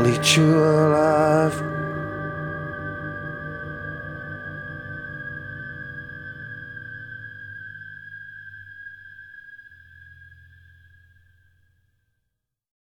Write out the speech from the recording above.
only true love. I will eat you alive.